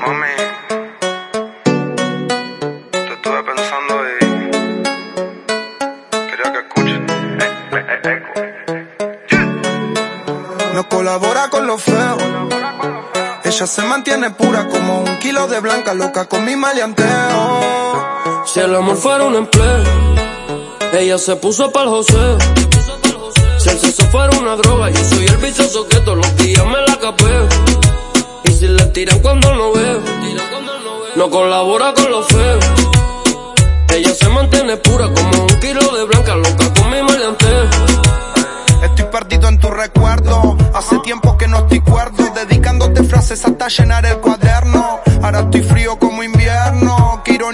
Mami, te estuve pensando y quería que escuches. No colabora con lo feo. Ella se mantiene pura como un kilo de blanca loca con mi maleanteo. Si el amor fuera un empleo, ella se puso para el joseo. Yo soy el vicioso que todos los días me la capeo. Y si le tiran cuando no veo, no colabora con lo feo. Ella se mantiene pura como un kilo de blanca loca con mi maleanteo. Estoy perdido en tu recuerdo. Hace tiempo que no estoy cuerdo. Dedicándote frases hasta llenar el cuaderno. Ahora estoy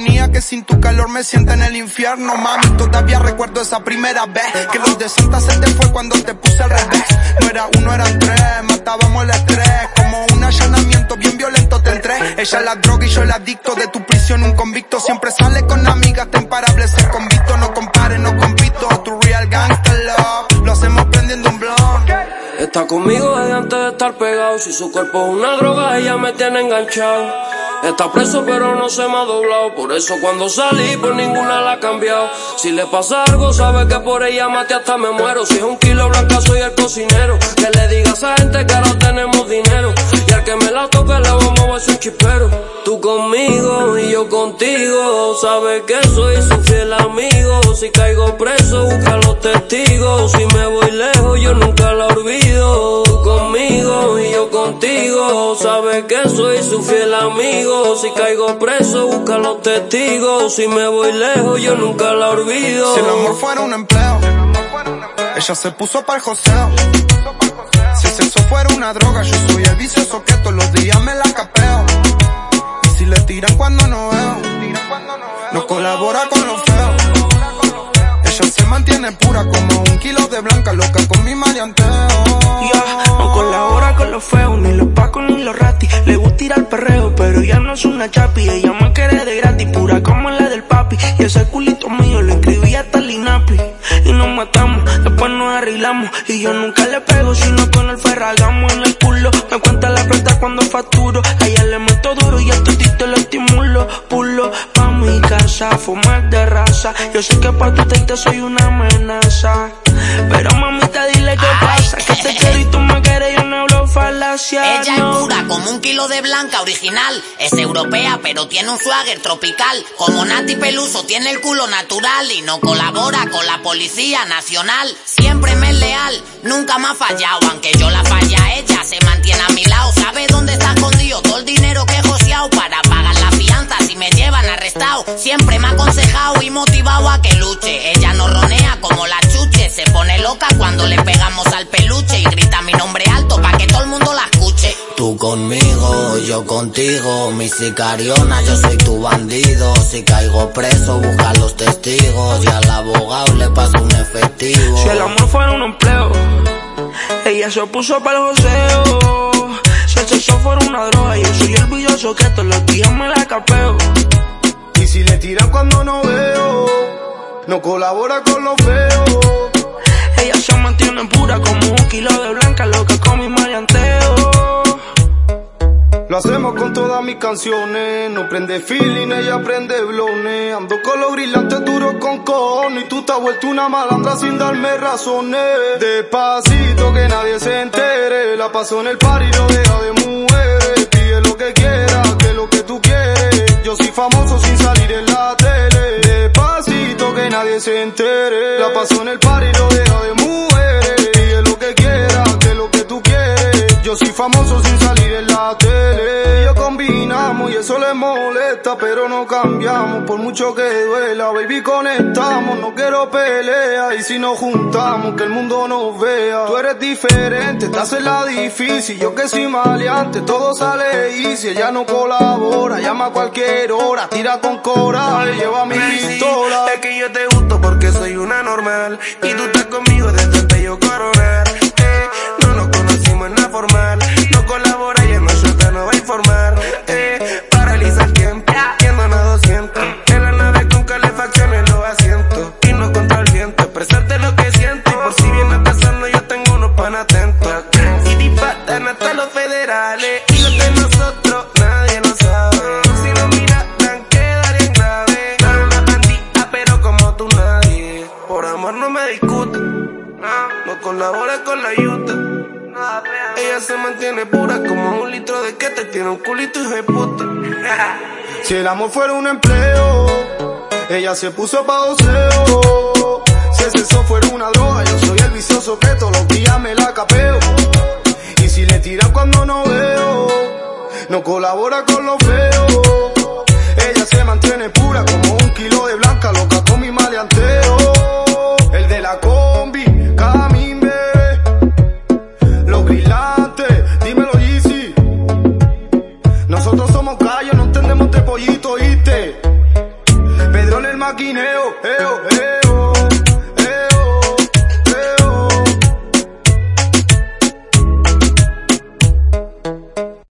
que sin tu calor me sienta en el infierno. Mami, todavía recuerdo esa primera vez. Que los de Santa se te fue cuando te puse al revés. No era uno, eran tres. Matábamos el estrés. Como un allanamiento bien violento te entré. Ella la droga y yo el adicto de tu prisión. Un convicto siempre sale con amigas. Te imparable ser convicto. No compare, no compito. Tu real gangster love. Lo hacemos prendiendo un blog. Está conmigo desde antes de estar pegado. Si su cuerpo es una droga, ella me tiene enganchado. Está preso pero no se me ha doblado. Por eso cuando salí por ninguna la ha cambiado. Si le pasa algo, sabe que por ella mate hasta me muero. Si es un kilo blanca, soy el cocinero. Que le diga a esa gente que ahora tenemos dinero. Y al que me la toque le vamos a hacer un chispero. Tú conmigo y yo contigo. Sabes que soy su fiel amigo. Si caigo preso, busca los testigos. Si me voy lejos, yo nunca la olvido. Y yo contigo. Sabes que soy su fiel amigo. Si caigo preso, busca los testigos. Si me voy lejos, yo nunca la olvido. Si el amor fuera un empleo, ella se puso para el joseo. Si el sexo fuera una droga, yo soy el vicioso que todos los días me la capeo. Y si le tiran cuando no veo, no colabora con lo feo. Mantiene pura como un kilo de blanca loca con mi maleanteo. Ya, no colabora con los feos, ni los pacos ni los ratis. Le gusta ir al perreo, pero ya no es una chapi. Ella me quiere de gratis, pura como la del papi. Y ese culito mío lo inscribí hasta el INAPI. Y nos matamos, después nos arreglamos. Y yo nunca le pego, sino con el ferragamo en el culo. Me cuenta la plata cuando facturo. A ella le meto duro y a todito lo estimulo. Pulo casa, fumar de raza. Yo sé que pa' tu te soy una amenaza. Pero mamita, dile qué pasa. Que te quiero y tú me quieres, yo no hablo falacia. Ella no. es pura como un kilo de blanca original. Es europea, pero tiene un swagger tropical. Como Nati Peluso, tiene el culo natural y no colabora con la policía nacional. Siempre me es leal, nunca me ha fallado. Aunque yo la falla ella, se mantiene a mi lado. Sabe dónde está escondido todo el dinero que he joseado para Siempre me ha aconsejado y motivado a que luche. Ella no ronea como la chuche. Se pone loca cuando le pegamos al peluche y grita mi nombre alto para que todo el mundo la escuche. Tú conmigo, yo contigo, mi sicariona, yo soy tu bandido. Si caigo preso, busca los testigos y al abogado le paso un efectivo. Si el amor fuera un empleo, ella se puso para el joseo. Si el sexo fuera una droga, yo soy el villoso que todos los días me la capeo. Y si le tiran cuando no veo, no colabora con lo feo. Ella se mantiene pura como un kilo de blanca, loca con mi maleanteo. Lo hacemos con todas mis canciones. No prende feeling, ella prende blones. Ando con los brillantes duros con cojones. Y tú te has vuelto una malandra sin darme razones. Despacito que nadie se entere. La paso en el party rodeado de mujeres. Pide lo que quieras, Yo soy famoso sin salir en la tele. Despacito que nadie se entere. La paso en el party rodeado de mujeres. Pide lo que quieras, que lo que tú quieres. Yo soy famoso sin salir en la tele. Y yo y eso le molesta, pero no cambiamos. Por mucho que duela, baby, conectamos. No quiero pelea y si nos juntamos, que el mundo nos vea. Tú eres diferente, estás en la difícil. Yo que soy maleante, todo sale y si ella no colabora, llama a cualquier hora, tira con coraje, lleva mi pistola. Es que yo te gusto porque soy una normal. Y tú estás conmigo mantiene pura como un litro de que te tiene un culito de puta. Si el amor fuera un empleo, ella se puso pa' oseo. Si el sexo fuera una droga, yo soy el vicioso que todos los días me la capeo. Y si le tira cuando no veo, no colabora con lo feo. Ella se mantiene pura como un kilo de blanca, loca con mi maleanteo. El de la combi, maquineo, eo, eo.